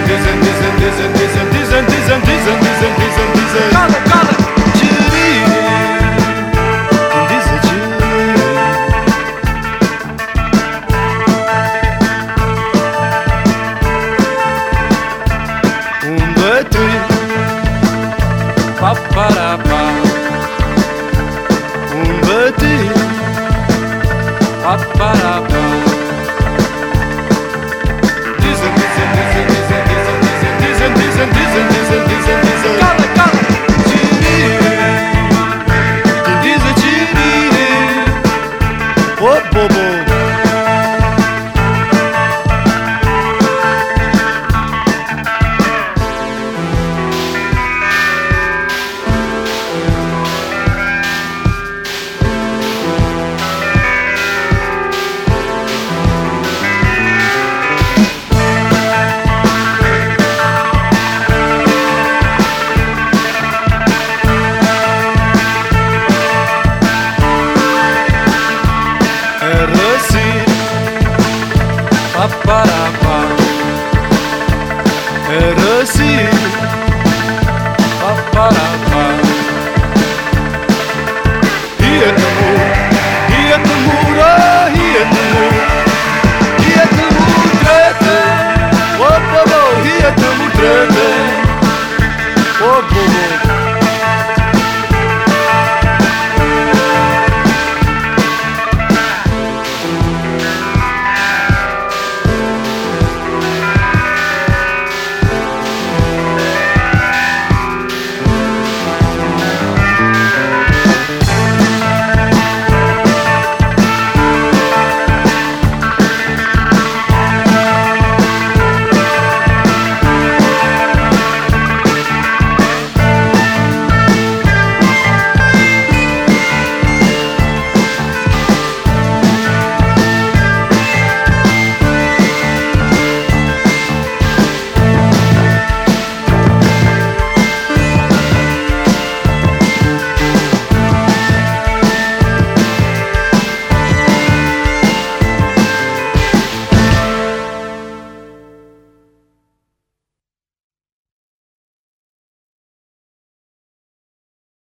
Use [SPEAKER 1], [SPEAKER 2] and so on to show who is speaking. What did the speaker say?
[SPEAKER 1] dizem, dizem, dizem, dizem, dizem, dizem, dizem, dizem, dizem, dizem, dizem. dizem, dizem, dizem, dizem, Um bati Paparapa Herosi Paparapa. Dia temu Dia temu Dia temu Dia temu Trete. Wopo Dia temu Trete. Wopo